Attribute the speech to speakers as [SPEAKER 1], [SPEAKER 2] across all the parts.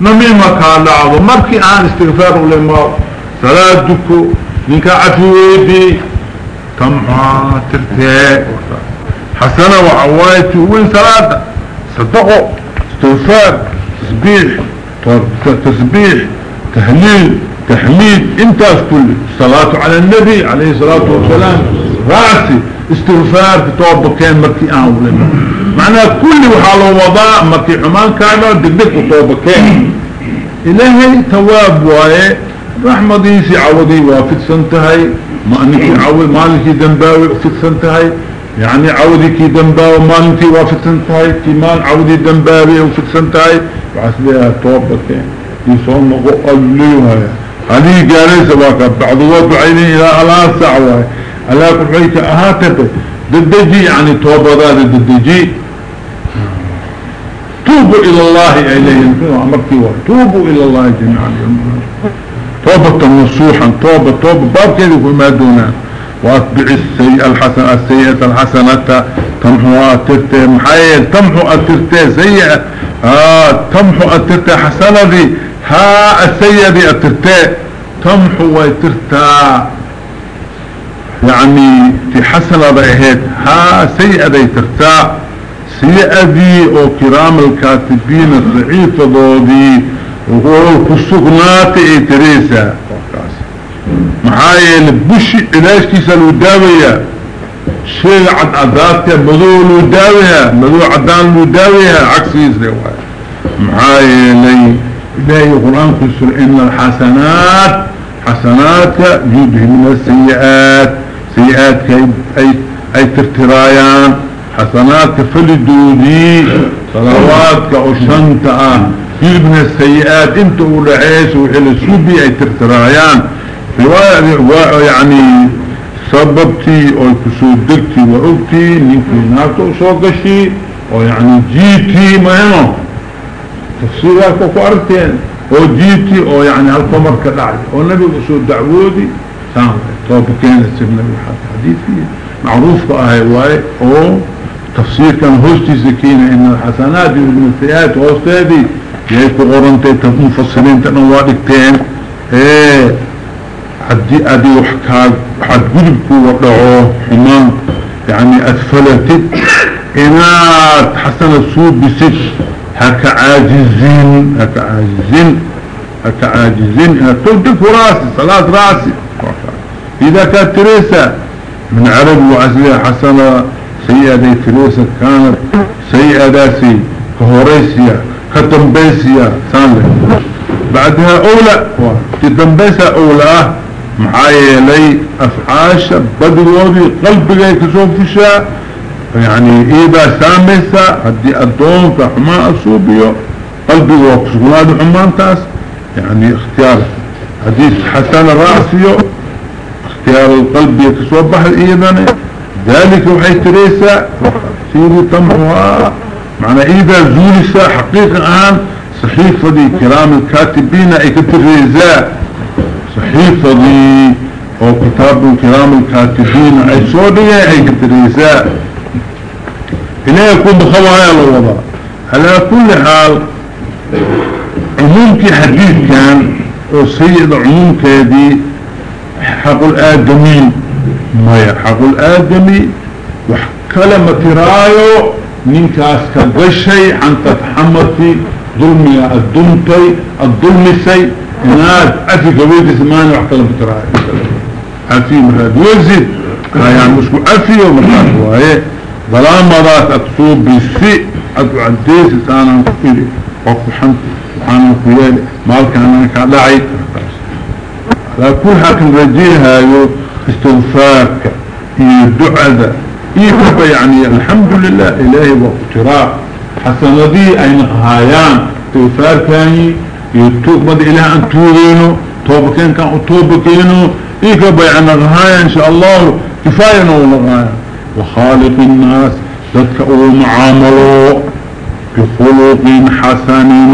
[SPEAKER 1] نميمة كالعضو مركي عن استغفار لما. صلاة نكا عفويدي تمحى ترتاء حسنة وعوايتي وين صلاة صدقوا استغفار. تسبيح. تسبيح. تهليل. تحميد. انت كل. صلاة على النبي عليه الصلاة والسلام. رأسي. استغفار. توبة كان مركي آن معنى كل وحال وضاء مركي حمان كان دقدق كان إلهي تواب وايه رحمة ديسي عوضي وافد سنتهي ما انك عوض مالك دنباوي وافد سنتهي يعني عودي كي دنباوي مالك وافد سنتهي كمان عودي دنباوي وافد سنتهي وعسليها توبة كان يصون مقو أبليوها هذه قالي سباك بعض وقت عيني إلى الله سعوة. ألا كحيك أهاتب ددجي يعني توبة ذات ددجي. توبوا إلى الله إليه أمرك توبوا إلى الله جميعا. توبة نصوحا توبة توبة. باب كذي ما دونه وأتبع السيئة الحسنة السيئة الحسنة. تمحو أترتي محايل تمحو أترتي سيئة. آه تمحو أترتي حسنة دي ها السيئة دي أترتي تمحو ويترتا يعني في حسنة بأهد ها سيئة دي ترتا سيئة دي أو كرام الكاتبين الضعيفة دي وهو كسقنات اي تريسا محايل بشي علاش كيسا الوداوية. شيء عد عداتك مذو الوداوية مذو عدان الوداوية عكسي سيواي محايلي إلهي القرآن كسر إن الحسنات حسنات من السيئات. سيئات كي أي, أي ترترايان. حسنات فلدودي صلواتك أشنطة من السيئات انت ولعيس وحل السوبي اي ترترايان. يعني سببتي أو كسودكتي وعبتي نيكي ناتو سوقشي أو يعني جيتي مهنو تفسيرها كوكو أرتين. أو جيتي أو يعني هالقمر كدعي أو النبي قصود دعوودي. سامة توبة كانت بالحديث فيه معروف اهي واي. أو تفسير كان هوستي سكينة إن الحسنات من السيئات هوستي يأيكو غرنتي مفصلين تنوادكتين إيه. حدي ادي وحكاد حد قلبكو وقعوه حمان يعني اتفلتت إنات حسن السود بسك هكا عاجزين. هكا عاجزين. هكا عاجزين. تلتك راسي صلاة راسي. إذا كانت تريسة. من عرب وعزلية حسنة. سيئة تريسة كانت سيئة داسي كهوريسيا كتنبيسيا ثانية بعدها أولى كتنبيسة أولى محايا لي أفعاش بدلوذي قلبي كسوف فشاء يعني إذا سامسة هدي أدون كحماء أصوبيو قلبي وكسولاد حمان تاس. يعني اختيار حديث حسن الرأسيو اختيار القلب يكسوف بحر إيضاني ذلك وحي تريسا سيري طمعها معنى إذا زولسة حقيقة عن صحيفة دي كرام الكاتبين اي كتريزاء صحيفة دي أو كتاب كرام الكاتبين اي صودية اي كتريزاء إلا يكون بخوايا الوضع على كل حال عمومك حديث كان وسيد عمومك دي حق الآدمين. ما حق الآدمي. وكلمة رايو نينكاس كغشي عن تتحمتي ظلمي الدمتي الظلمسي اناد افي قويد زمان وحكلم بتراي افي مراد وزد يعني مشكو افي ومراد وايه ظلام مرات اكتوب بالسي أدو عديس سانا كفيري وقف حمد سبحانه وتعالى. مالك أنا كدعي على كل حكم رجيها استغفارك يدعى إيكبا يعني؟ الحمد لله إلهي واقتراء حسن ذي أين هايان توفار كاني يتوب. مد إله أن توبينه توبكين كان توبكينه إيكبا يعني؟ غاية إن شاء الله. كفاية نولا وخالق الناس ذاتك معاملوا بخلق حسن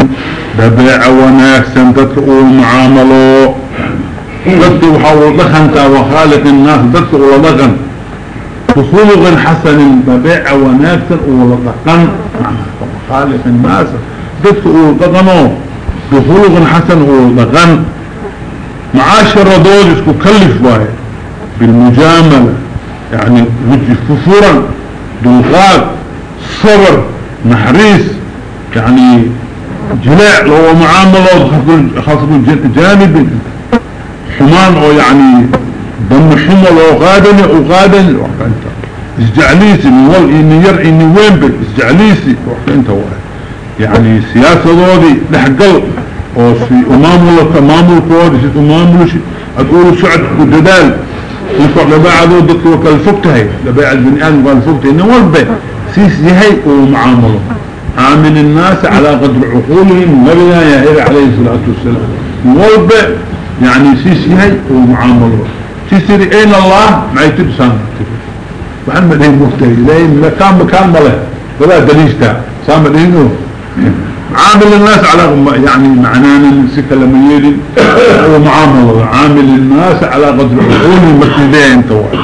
[SPEAKER 1] ببيع وناكسا ذاتك ذاتك وحاول لخنك وخالق الناس ذاتك ولدخن بخلق حسن ببيع وناكسر ولدقن خالق الناس ذاتك ولدقنوا بخلق حسن ودغن معاشر دول اسكو كلف واي بالمجاملة. يعني ففورا. دلغاد صبر. محريس يعني جلاع لو معاملة خاصة جانب حمان أو يعني ضم حمل أو غادن أو غادن وانت اسجعليسي من وال اني ير اني وين بل اسجعليسي وانت واحد يعني سياسة ضوضي لحقل. أو في امامولك امامولك شد امامولك أقول سعد وددال يفعل لباعة ضدك وكالفكتهي لباعة بني آدم وكالفكتهي انه والبي سيسي هي ومعامله عامل الناس على قدر عقولهم يا إلى عليه الصلاة والسلام. والبي يعني سيسي هي ومعامله سيسي اين الله ما يتبسان محمد هي مفتري لين مكان مكان مله ولا دليشتا سامر هنا عامل الناس على يعني معنانا نسيك لما يلي هو معامل. عامل الناس على قدر عقول المكتبين توال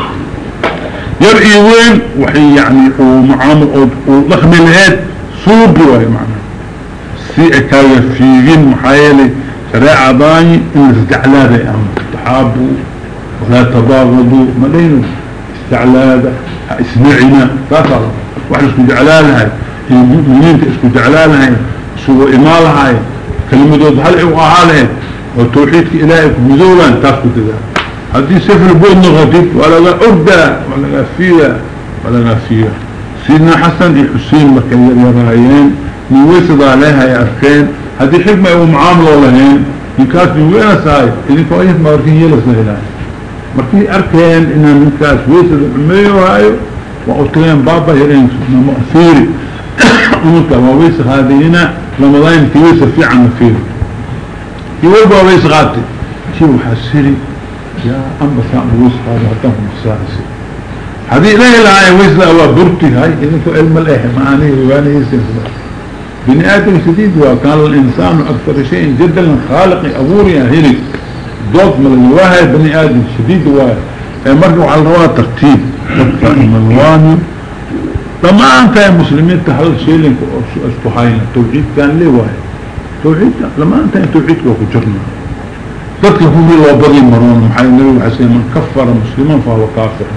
[SPEAKER 1] يرئي وين؟ وحي يعني ومعامل وضخم الهيد صوبي وهي معنى سيئة كاية فيين محايلة. شريعة باي إن استعلاده. يعني تحابوا ولا تباغضوا ملينوا استعلاده. اسمعنا. لا ترى واحد اسكو جعلالها المؤمنين اسكو جعلالها سوى إمالها كلمة هل إوقعها وتوحيدك إلهك مذولا تاسكو تذا هذه سفر بود نغتب ولا أردى ولا فيها ولا غفية سيدنا حسن حسين مكان يرايين من ويسد عليها يا أركين هذه حكمة ومعاملة لهين من كاس من وين ساي إذن كويس ما أركين يلسنا إلهي مركي أركين إنها من كاس ويسد عميو هايو وأطلين بابا يرين مؤثيري أمك وويس هذه رمضان كيوس في عن فيه. يوبا ويس غاتي. شو حسري يا أم سام ويس هذا هتم مساسي هذه لا لا ويس لا برتي هاي. إنك علم الإيه معاني واني يسين بني آدم شديد وكان الإنسان أكثر شيء جدا خالق أبوري هيري دوت من الواحد بني آدم شديد واحد مرجو على الرواة ترتيب. من الواني. لما أنت يا مسلمين تحل لك أسكحينا توحيد كان ليه واحد. توحيد؟ لما يا توحيد وكجرنا ذاتك هم الله بغي مرون محايا النبي وحسين من كفر مسلما فهو كافر.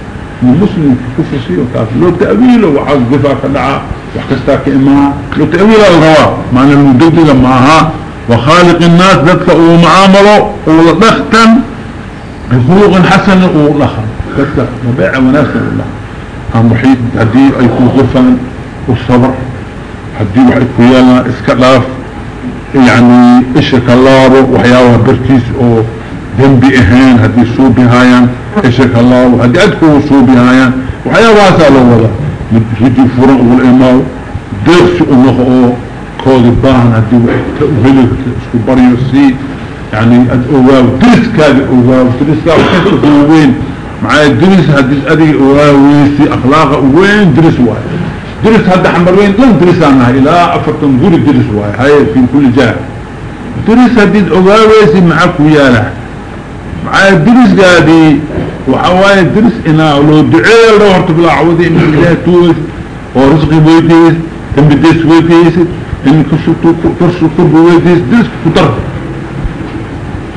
[SPEAKER 1] من مسلم كفر سيه وكافر. لو تأويله وعز دفاع إماء لو تأويله الرواء معنى المدد معها وخالق الناس ذاتك ومعامله ولدختا بخلق حسن ولخم ذاتك مبيع وناسا ولخم محيط هدي أي كوغفان والصبر. هدي وحي كويانا اسكالاف يعني إشك الله وحياوها بركيس أو ذنبي اهين هدي صوبي هايان. إشك الله هدي أدكو صوبي هايان. وحياوها سالو ولا هدي فرق والإماو درس انه أو كودي باهن هدي وحي اسكو بريو سي يعني ادقواو درس كاد اقواو درس كاد وحي وين؟ معايا درس هديس أدي ويسي أخلاق وين؟ درس واي. درس هذا حمر وين؟ لن درس عنها إلى افرتن دور درس واي. هاي في كل جهة. درس هديس اوغاويسي معاك ويالا معايا درس قادي وحواي درس أنا لو دعي لو ارتب العوض إن الله توث ورزق بيتيس إن بديس ويتيس إن كرش قرب ويتيس درس كتر.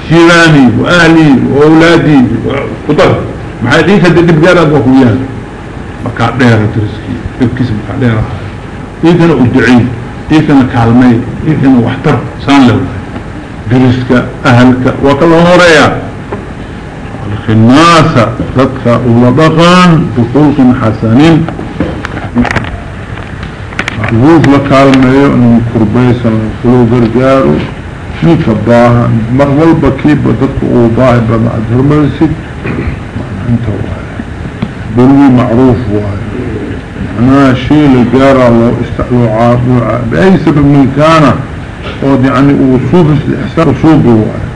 [SPEAKER 1] شيراني وأهلي وأولادي كتر. محاديثة دي تبقى رضو خويان بقى دير ترسكي ابكس بقى دير إيه أنا أدعي إيه أنا كالمي إيه أنا واحتر سان لو. درسك أهلك وكالهم رياه الناس ذاتك ولبقان بخلق حسنين محبوب لكالميو انه كربيسا فلو قرقارو نيك باها مغول بكيب ذاتك اوباهي بما ادهر مرسيك أنت واحد. بلوي معروف واحد. معناها شيء لجارة الله استعلوا عابوا بأي سبب من كان. ود يعني وصوف الإحسان وصوف واحد.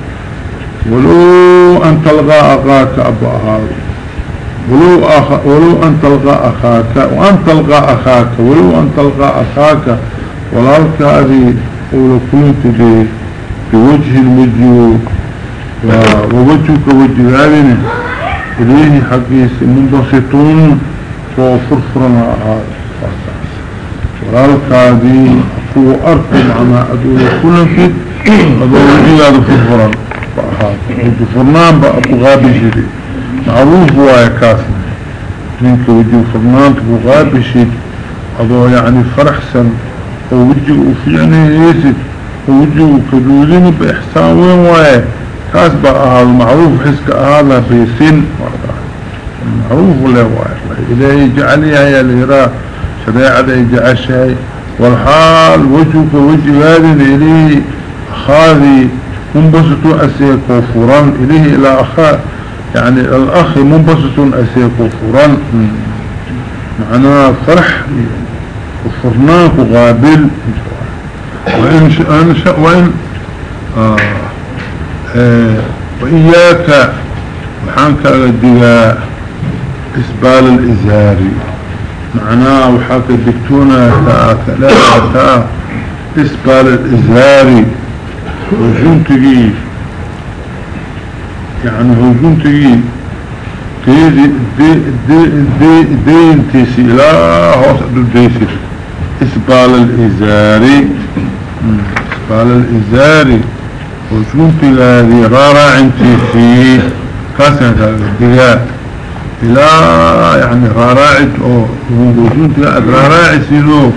[SPEAKER 1] ولو أن تلقى أخاك أبا هذا ولو, أخ... ولو أن تلقى أخاك وأن تلقى أخاك ولو أن تلقى أخاك ولالك هذه أولو كنت بوجه الوجه ووجهك وجه هذه إليه حقيس منبسطون وفرفرنا ورالك هذه هو أركب أدول فيك هذا وجه هذا فرفران وجه فرنان بقى غابي جدي معروف هو كاسم منك وجه فرنان غابي شيء هذا يعني فرحسن ووجه وفيعني يسد ووجه كدودين بإحسان وين وايه كاس بقى هذا معروف حسك هذا في سن معروف له وايه إلهي جعليها يا ليرا شريعة يجعل شيء والحال وجهك وجه هذه إليه خاذي منبسط أسيك وفران إليه إلى أخا يعني الأخ منبسط أسيك وفران معناه فرح وفرناك وغابل وإن شاء وإن آه آه وإياك وحانك الدقاء إسبال الإزاري معناه وحاك الدكتونة ثلاثة إسبال الإزاري وجنتقي يعني هجنتقي دي دي دي دي دين تيسي لا هوس ديسي إسبال الإزاري إسبال الإزاري وجنتقي هذه رارع انتيسي كاسن الدقاء إلى يعني راراعد أو وجنتقي أدراراعي سيدو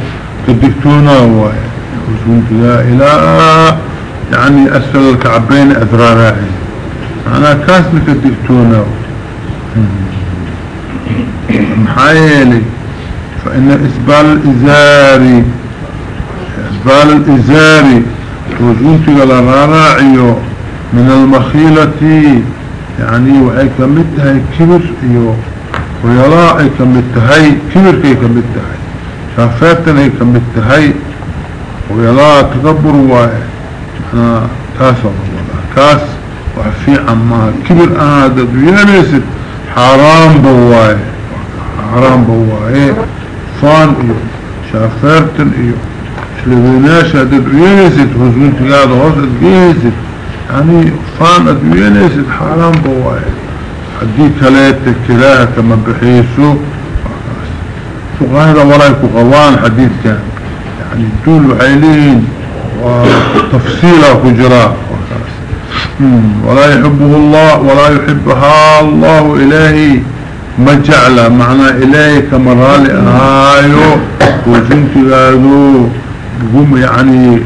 [SPEAKER 1] كدكتونا وجنتقي إلى يعني أسفل الكعبين أدراراعي أنا كاسلك الدكتونا محايلي فإن إسبال الإزاري. إسبال الإزاري. وجنتك لراراعيو من المخيلة يعني وأي كمتها كبر إيو ويلا أي كمتهاي كبر كي كمتهاي شافاتنا أي كمتهاي ويلا تكبر كاسا كاس وفي عما كبر هذا بيانيسد حرام بواي. حرام بواي. فان إيو. شافرتن إيو. شلبيناش هذا بيانيسد حزون تقاد وصد بيانيسد يعني فان ادويانيسد حرام بواي. حدي كلاتة كلاها كما بحيسو فقهذا ورايكو غوان حديث كان. يعني دول وحيلين. وتفصيلة كجراء ولا يحبه الله ولا يحبها الله إلهي ما جعل معنى إلهي كمرالي آيو وجنت هذو قم يعني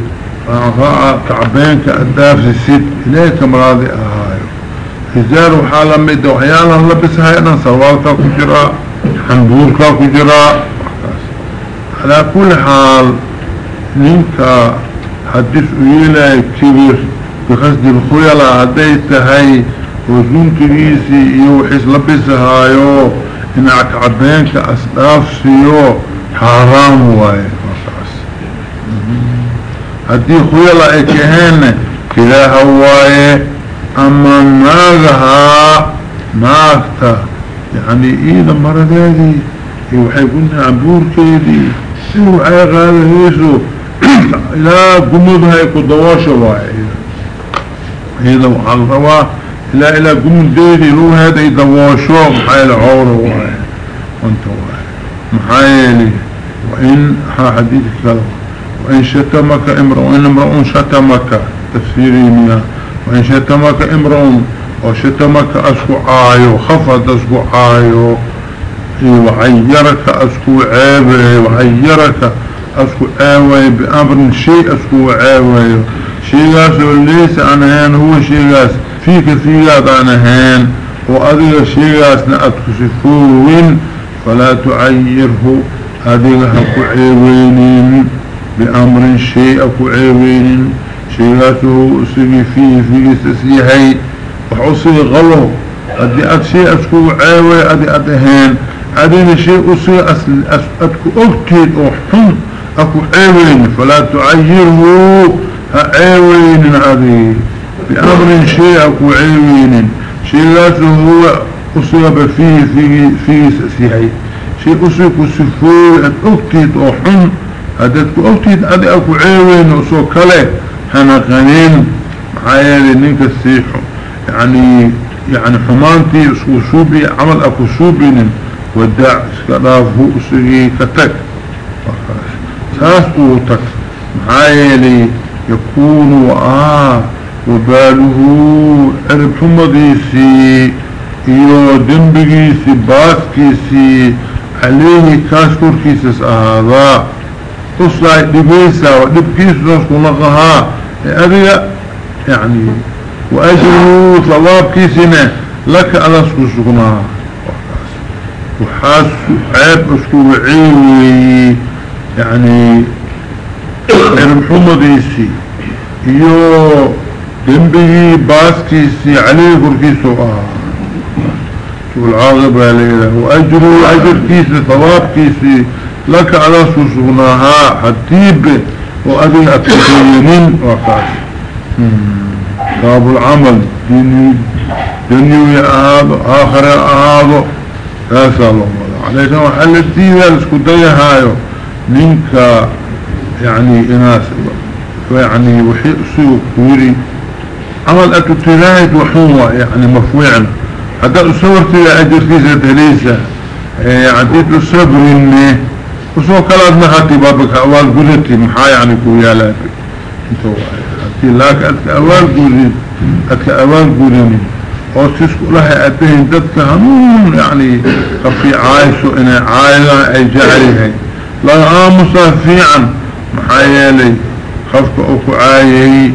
[SPEAKER 1] كعبين كأداف السيد إلهي كمرالي آيو هزار وحالا ميدا وحيانا لبسها هنا سوالك كجراء حنبورك كجراء على كل حال نينك حدث إلهي كبير. بقصد الخيلة هديت هاي. وزنت إيسي إيو حيث لبسها يو إنك عبينك أسلاف سيو. حرام واي. هدي خيلة إكهن كلا هواي أما ناغها ناغتا. يعني إيدا مردادي إيو حيقولنا عبور كيدي. إيو حيقال هيسو إلا قمودها يكو دواشة واي هذا وحال روا. لا إلا قمون ديري لو هذا يدواشو محايل عورة واي وانت واي محايلي. وإن ها حديث كذا وإن شتمك امرؤ وإن امرؤ شتمك تفسيري منها. وإن شتمك امرؤ وشتمك أسكو عايو خفض أسكو عايو وعيرك أسكو عيبة وعيرك أسكو عاوي بأمر شيء أسكو عاوي شيغاس ليس أنا هين هو شيغاس فيك فيك أنا هين. وأذيك شيغاس نأتكسفوين فلا تعيره. أذيك هكو عيوين. بأمر شيء أكو عيوين. شيغاسه أسيقي فيه فيه سسيحي وحصي غلو. أدي أد شيء أسكو عيوي أدي أدهين أدين شيء أسكو أكتد وحن أكو عيوين فلا تعيره عيوين هذه. بأمر شيء أكو عيوين. شيء لاسه هو أصيب فيه فيه فيه سيحي. شيء أصيب سفوي أكتد وحن هدتك أكتد أدي أكو عيوين وصو كله. هنا غنين محايا لنك السيحو. يعني يعني حمانتي وشوبي عمل أكو شوبين ودع سكرافه أسيقي كتك ساس قوتك محايا لي يكون آه وباله عرب حمديسي iyo dembigiisi baaskiisii عليه كاسكور كيسس هذا تصلع دبيسة ودبكيس نسكو نقها أذي يعني وأجره ثواب كيسنا لك على سكو سكنها وحاس عيب اسكو عيوي يعني المحمديسي يو دنبه باسكيسي عليه كوركيسو آه والعاقبة ليلة وأجره أجر كيسي ثواب كيسي لك على سوسوناها حتيب وأذن أتخيرين وقاس ثواب العمل ديني دنيوي أهاضو آخر أهاضو هذا الله عليك. وحل الدين الاسكدية هايو منك يعني إناس يعني وحي أسيو كويري عمل أتتلاهد وحوة يعني مفوعنا حتى أصورت إلى أجر كيسة تليسة عديت الصبر إني. وسو كلا نهاتي بابك أول قلتي محا يعني كويا لك. أنتو هاتي لك أتك أول قلت أتك أول قلت وسيسكو لها أتهن ددك هنون يعني قفي عايشو إنا عايلة أي جعلها لا آمسا فيعا محايا خفك أوكو عايي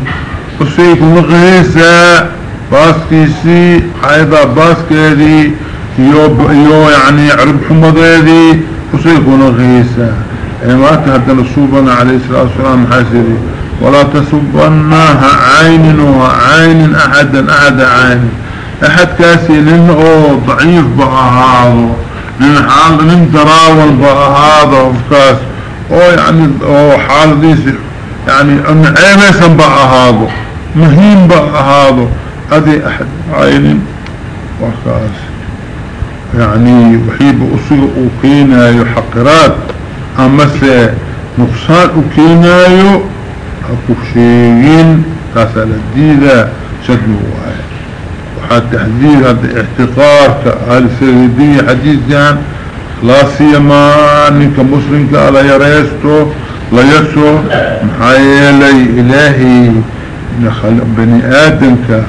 [SPEAKER 1] وسيكو مغيسة باسكيسي. حيدا باسكيدي. يو, يو يعني عرب حمضيدي. وسيكون غيسا ما تهدن الصوبنا عليه الصلاة والسلام حاسري ولا تسبناها عين وعين أحدا أحد عين أحد كاسي لأنه ضعيف بقى هذا من حال من تراول هذا وفكاس أو يعني أو حال ديسي يعني أن عيميسا بقى هذا. مهين بقى هذا. ادي أحد عين وكاس. يعني وحيب اصيغ وكينايو حقرات. أما سي نقصان وكينايو أكو شيئين كاسا لديدة شكله واحد وحاد تحذير هذا احتقار كالسيدية حديث جان. لا سيما انك مسلم كالا يريستو لا يسو محايلي إلهي. بني آدم كا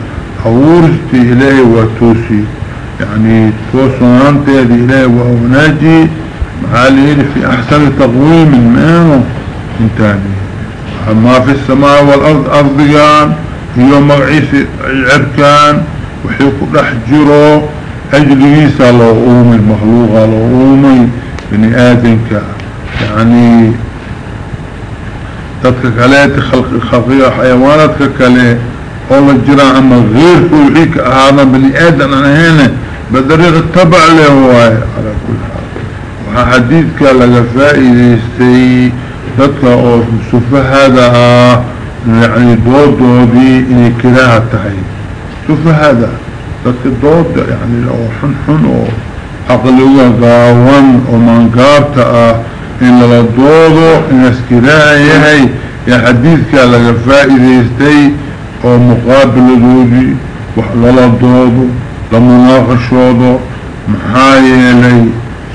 [SPEAKER 1] أورثت إليه وتوسي. يعني توصنان تيدي إليه وأوناجي معاليه في أحسن تقويم منه انتاني ما في السماء والأرض أرضيان. هي مغعيس العركان. وحيكو رحجرو أجليس لو أومي المخلوق لو أومي بني آدمك يعني تدك كليت خلق خفية حيواناتك كليت والله جرى أما غير كل حيك هذا بني آدم أنا هنا بدريق التبع له هو على كل حال. وحديثك فائديستي ذاتك أو سفة هذا يعني دود دودي إني كراها تحي سفة هذا. ذاتك دود يعني لو حن حن أو عقلوه قاوان ومنقارتا إن لدودو إن اسكراها يهي يا حديثك لغا muqaabiladoodii wax lala doodo la munaaqashoodo maxaa yeelay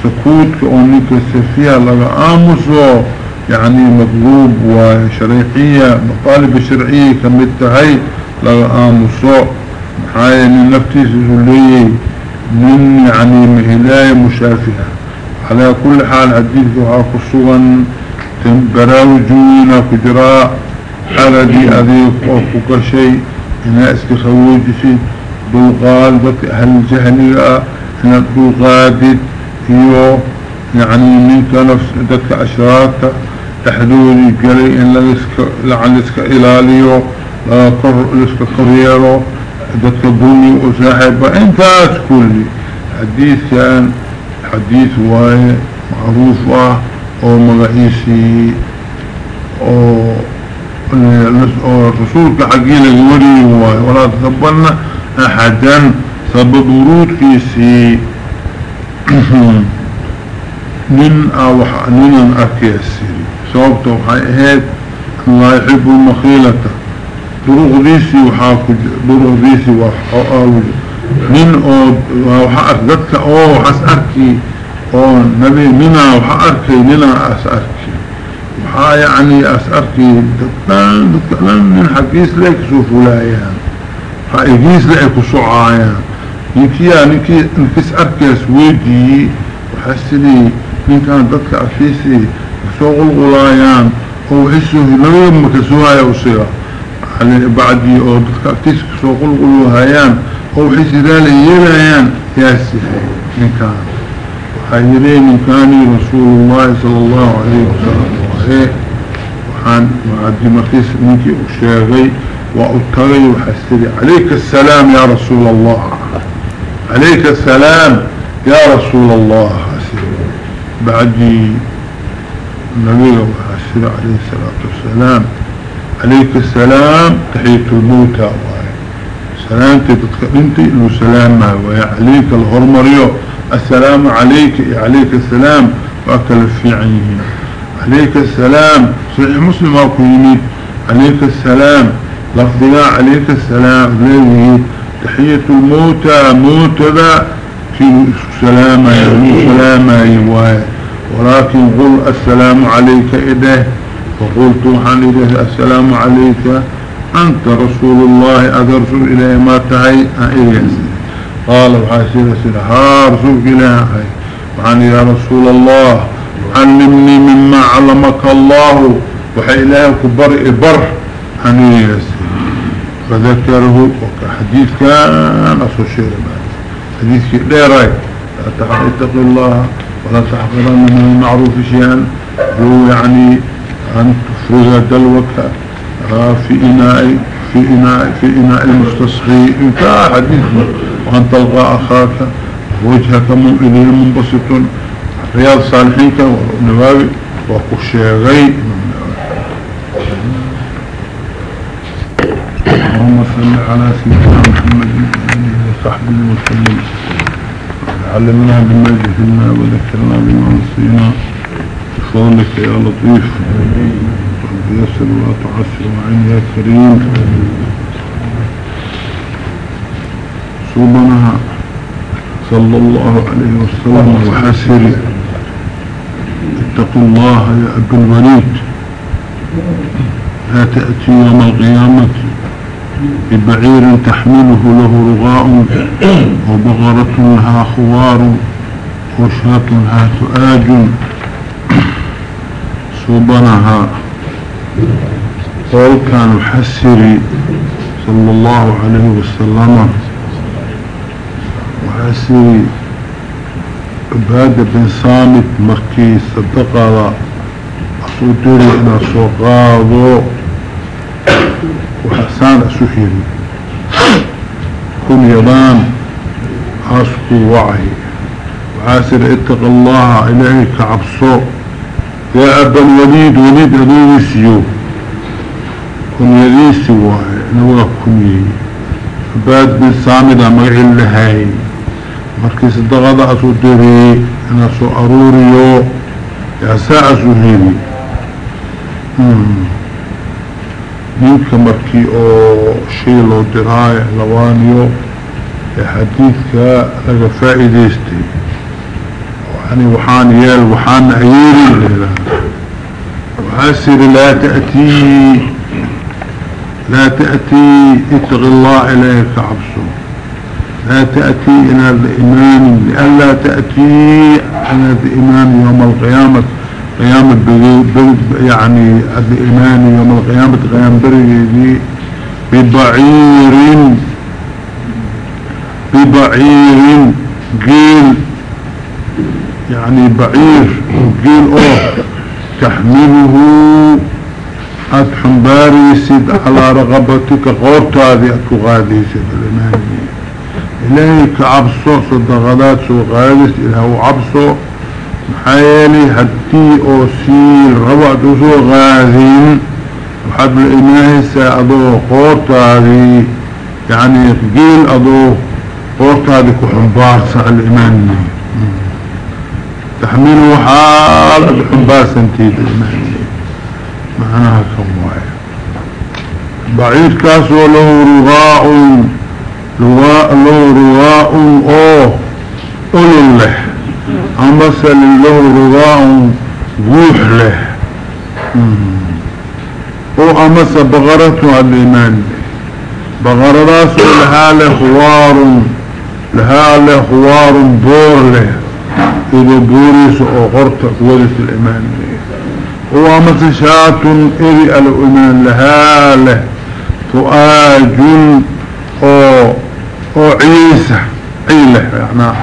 [SPEAKER 1] sakuudka oo ninka safiya laga aamuso يعني مطلوب وشرعية مطالب الشرعية كمتهي لغا آمسو. محايا من نفتيس سليي من يعني مهلاية مشافهة على كل حال حديث وحاك الصغن تنبراوجونا كجراء حالدي أذيك وفوك شيء. إنا اسك خوجسي دلقال ذات أهل الجهلية إنا دلقادد إيو يعني منك نفس ذات أشراك تحدودي قلي إن لعن اسك إلاليو. لا كر اسك كريرو ذات بني وساحب انت كلي. حديث كان حديث واي معروفة أو مغعيسي أو رسولك حقينا يوري ولا تقبلنا أحدا سبب ورود كيسي من أو من أكيسي. سوابته وحيهات الله يحب المخيلة. دروغ ديسي وحاكو دروغ ديسي وحاكو من أو وحاك أو حس اركي أو نبي منا وحاكي لنا اس اركي وحا يعني أسأركي دكتان دكتان من حقيس لك سوفوا لايان حقيس لك سعايان نكيا نكي نكيس أركيس ويدي وحسني من كان دكت أفيسي سوق الغلايان هو حسه لو مكسوها يوصيها على بعدي أو دكت أفيسي سوق الغلايان هو حسي ذلك يلايان ياسي من كان وحيرين من كان رسول الله صلى الله عليه وسلم. وحيه وحان معدي مخيس منك وشاغي وأتغي وحسري. عليك السلام يا رسول الله. عليك السلام يا رسول الله. بعدي النبي عليه الصلاة والسلام عليك السلام تحية الموتى. سلامتي تتكلمتي إنه سلام وعليك الهرمريو السلام عليك عليك السلام. وأكل في عينه عليك السلام. صحيح مسلم أكو عليك السلام. لفظنا عليك السلام. ليه تحية الموتى. موتى في سلامة سلامة ولكن قل السلام عليك إده فقلت عن إده السلام عليك؟ أنت رسول الله أدرسل إليه ما تهي؟ أئيه قال وحاسر ها رسول إلهي. وعن يا رسول الله علمني مما علمك الله وحي إلهي كبر إبر ياسر فذكره وكحديث كان أصل شيء حديث لا رأي. لا اتق الله ولا تحقرن من المعروف شيئا. هو يعني أن تفرغ دلوك في إناء في إناء في إناء المستصغي انتهى حديث وأن تلقى أخاك وجهك إليه منبسط. رياض صالحين ونواوي وقشيغي اللهم صل على سيدنا محمد وصحبه وسلم. علمنا بما جهلنا وذكرنا بما نسينا بفضلك يا لطيف. رب يسر ولا تعسر وعين يا كريم صوبنا صلى الله عليه وسلم وحسري اتقوا الله يا أبي الوليد. لا تأتي يوم القيامة ببعير تحمله له رغاء وبغرة لها خوار وشاة لها تؤاج صوبنها قول كان حسري صلى الله عليه وسلم. وحسري عبادة بن صامت مكي صدقها أصدري إلى سوقاضو وحسان أسهري كن يضان أسقو وعي. وعاسر اتق الله إلهي كعبصو يا أبا الوليد وليد أدويسيو كن يديسي وعي نوغا كني عباد بن صامت مغعي لهاي markii sadaqada asu diriyey inaa soo aruuriyo yaa saa asu heli ninka markii oo shay loo diraayo lawaaniyo ee xadiidka laga faa'iidaystay yani waxaan yeel waxaana laa ta'tii laa ta'tii itaqi allah ilaahi ka cabso لا تأتي إلى الإيمان لألا تأتي إلى الإيمان يوم القيامة. قيامة يعني الإيمان يوم القيامة قيام بريدي ببعير ببعير قيل يعني بعير قيل أوه. تحمله أدحن باريسد على رغبتك قورت هذه أتغاديسد الإيمان. إلهي كعبسو صدقات سو غالس إلهو عبسو محايلي هدي أو سيل ربع دوسو غاذين وحد الإلهي سأدو قورت هذه يعني قيل أدو قورت هذه كحنبار سأل الإيمان. تحميله حال سنتيد الإيمان معناها كموايا بعيد كاسو له رغاء لواء له رواء أو اولو له. أمثل له رواء روح له. أو امس بغرته الإيمان. بغر راسه لها له خوار لها له خوار بور له. إذا بوريس أو غرطة ولس الايمان هو امس شات إذي الإيمان لها له. تؤاج أو أو عيسى عيلة يعني.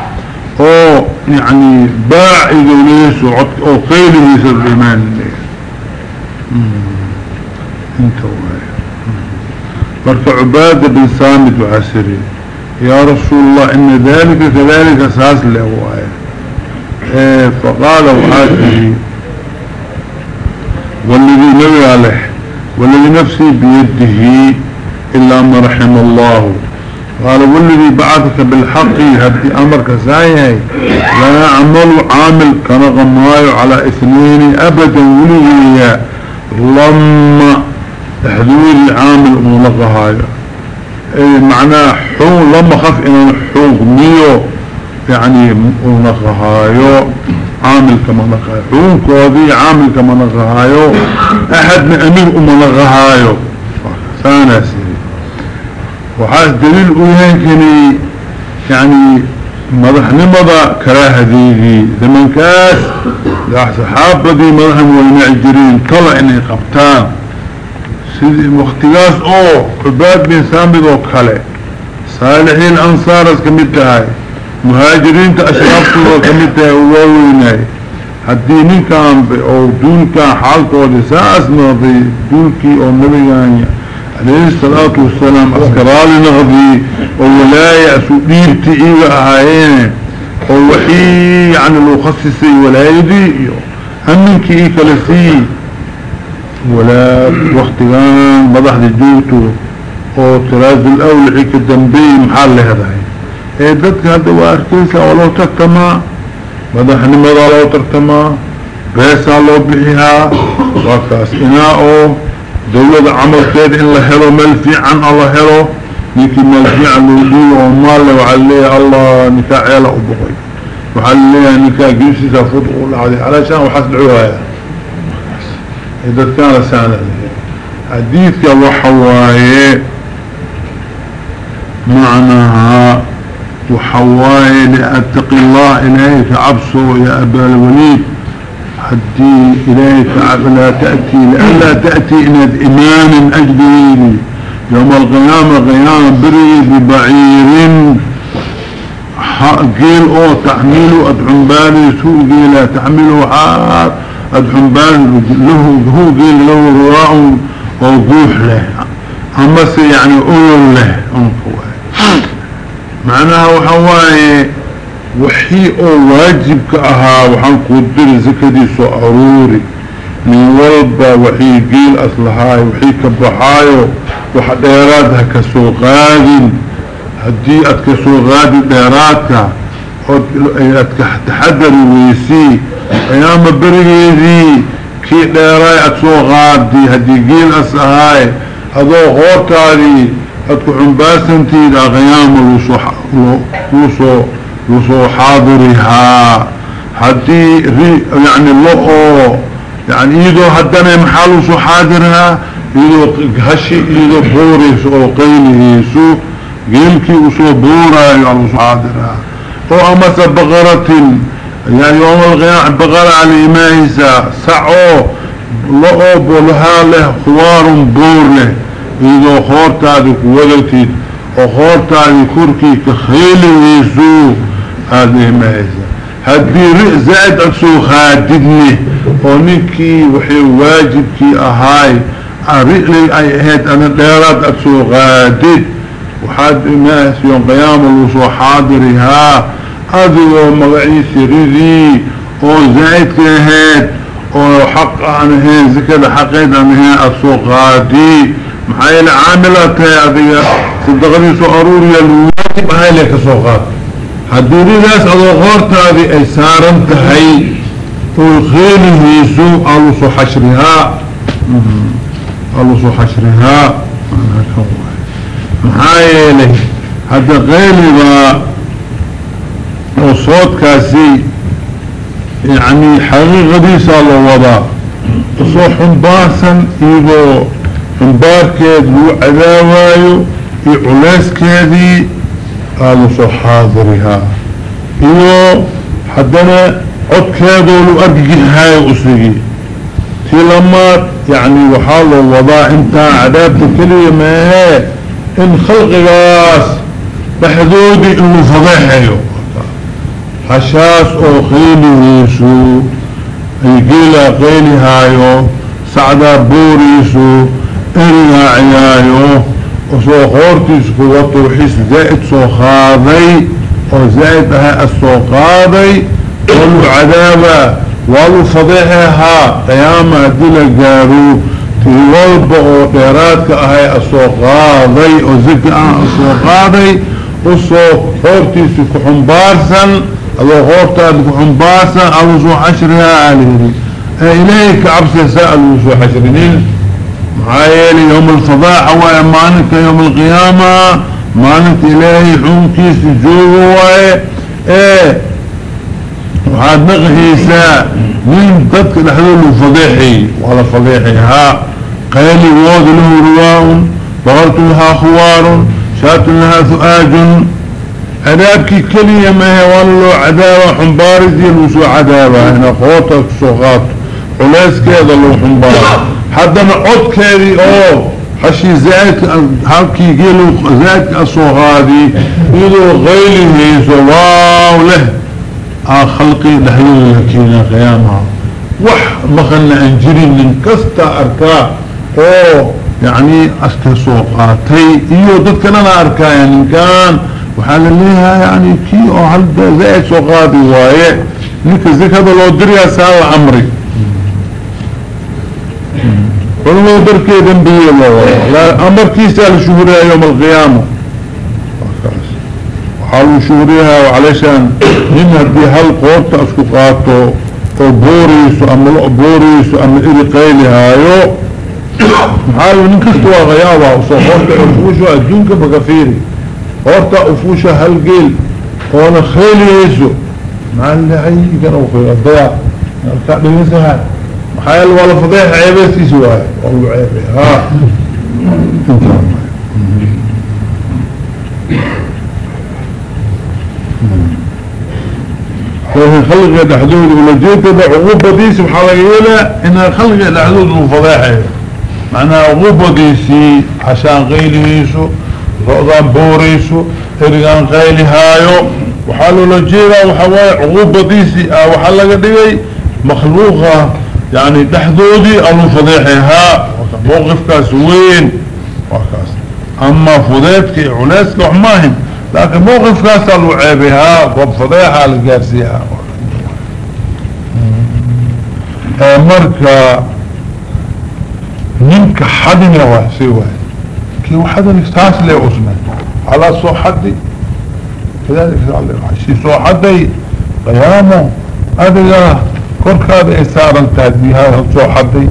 [SPEAKER 1] أو يعني باع إذا ليس أو قيل ليس الإيمان أنت وهي مرك عبادة بن سامد وعسري يا رسول الله إن ذلك كذلك أساس له إيه فقال والذي نبي عليه والذي نفسي بيده إلا ما رحم الله. قال والذي بعثك بالحق هدي أمرك. سايهي لا عمل عامل كان غمايو على إثنين أبدا وليه لما تحذير عامل ملقهاي اي معناه حوق لما خف ان حوق ميو. يعني ملقهايو عامل كما نقهايو حوق كوذي عامل كما نقهايو أحد من أمير ملقهايو ثانا سيري وحاس دليل اوهيكني يعني مدح نمضى كراهة ذي زمن كاس صحابة دي مدحهم والمعجرين. طلع إني قبتان سيدي مختلاس أو عباد بن سامد أو كالي صالحين أنصار كمتهاي مهاجرين كأشرافته كمتهاي وواويناي هدي كان أو دون كان حالته لساس نغضي دونكي أو نبياني عليه الصلاة والسلام أسكرالي نغضي. وولاية سؤيبتي أيوه اهايين ووحي عن الوخصصي ولايدي همينكي إيه كالسيه ولا وقتان مضح جوتو أو تراز الأول حيك الدنبي محال لهذا دادك هذا واركيسا ولو ترتما مضح نمضى لو ترتما بيسا لو بحيها وكاس اناؤو دولة عمل كيد ان لهلو ملفي عن الله هلو نيكي ملفي عن لودي ومال وعليه الله نكا عيالة ابقي وعليه نكا جيسي سافوت عليه علشان وحسدعوها إذا كان سانا حديثك وحواي معناها وحواي لأتق الله إليك عبسه يا أبا الوليد حدي إليك لا تأتي لألا تأتي إن إيمان أجبيني يوم القيامة قيامة بري ببعير قيل أو تحميله أدعم بالي سوء قيل تحميله حار الحنبان له هو قيل له رواء ووضوح له. أما يعني أول له معناها وحواي وحي أو واجب كأها وحن قدر زكدي سو عروري من والبا وحي قيل أصلهاي وحي كبحايو وحديراتها كسو غادين. هدي أتكسو غادي ديراتها أتك تحدر ويسي. أيام بريدي. كي ديراي غادي. هدي قيل اسهاي هذو غوتاري أتكو حنباسنتي دا غيام لوسو لوسو حاضرها. هدي يعني اللقو يعني إيدو هدنا محال وسو حاضرها إيدو هشي إيدو بوريس أو قيليسو قيلكي وسو بورا يعني وسو حاضرها. أو امس بغرة يعني يوم القيامة بغرة على إماهيسا سعو لأوب ولها له خوار بور له إذا خورتادي كودلتيد وخورتادي كوركي كخيل ويسو هذه إماهيسا هدي رئ زائد أكسو خاددني. ونكي وحي واجبكي أهاي. رئ لي أي هيد أنا ديرات أكسو خادد وحاد إماهيس يوم قيام الوصو حاضرها. هذه مغعيس رذي وزايد كهيد وحق عنهين زكاة حقيد عنهين السوقاتي محايا العاملة هذه صدقني سؤروريا الواجب هاي لك سوقات حدوني ناس أضغارت هذه أي سارن تهي. والخيل هيسو ألوسو حشرها. ألوسو حشرها. لك هذا غير وصوت كاسي. يعني حقيقة ديسا الله وضع soo xumbaarsan iyagoo xumbaarkeed lagu cadaawayo iyo culeyskeedii aada soo xaadirihaa iyo haddana codkeedoo lu argagixaayo usigi tii lamaad yani waxaa loo wadaa intaa cadaabta keliya meehee in khalqigaas dhexdoodii in lu fadeexayo hashaas oo qaylihiisu ay geelaa qaylihaayo sacdaa booriisu erigaa ciyaayo أن عياله وصوخورتي سكوات روحيس زائد صوخاضي وزائد هاي الصوخاضي ولو عذابة ولو فضيحها قيامة دينا قارو تيوالب وقيراتك هاي الصوخاضي وزكاها الصوخاضي وصوخورتي سكوحن بارسا وصوخورتي سكوحن بارسا وصوح عشرها عليهم إليك عبس يسأل وصوح عشرينين إسرائيل يوم الفضاء هو مالك يوم القيامة. مالك إلهي حمكي سجوه هو إيه. وحاد نغهيسا مين بدك لحلول الفضيحي وعلى فضيحي ها. قيلي واض له رواء. بغرت لها خوار. شات لها ثؤاج عذابك كلية ما هي والله. عذابة حنبارزي. لسو عذابة هنا قوتك سوغات. حلاسك هذا اللو حنبارزي haddana codkeedii oo xashii zaaidka habkii geelo zaaidka asoo qaadi iyadoo qayli hayso waaw leh aa khalqii dhexyada la keenaa qiyaamaha wax maqalna aan jirin nin kastaa arkaa oo yacnii aska soo qaatay iyo dadkanana arkaaya ninkaan. Waxaa la leeyahay yani kii oo hadda zaaid soo qaadi waaye ninka zakada loo dirayaa saa la amri. Culamada darkee dambiye loo amarkiisaa la shuhuriyaa yowma alqiyaama waxaa lagu shuhuriyahaa calayshaan nin haddii hal qoorta isku qaato oo booreyso ama lo booreyso ama iri qaylihaayo maxaa nin kasta waa qayaaba usoo qoorta ufuusho adduunka bakafiiri qoorta ufuusha hal geel oona khaylihayso maxaa lahay igan daya markaa dhegeysaha maxaa yeele waa la fadeexa ceebeystiisa waaye waa lagu ceebay ha laakin khalqiga dhexdooda ulajeedada cuqubadiisi waxaa laga yeelaa inaa khalqiga dhexdooda uu fadeexayo macnaha cuqubadiisii cashaan qaylihiisu lo-daan booreyso erigaan يعني تحدودي أبو فضيحها موقف كاسوين وكاس أما فضيحك عناس كحماهم لكن موقف كاس لعبها وابو فضيحة لقارسيها. مركا منك حد نواه سواه. كي وحد نستاس لي أسمان على سو حدي. كذلك سأل لي عشي سو حدي قيامه. أدقاه xadina waa si waay kii xadin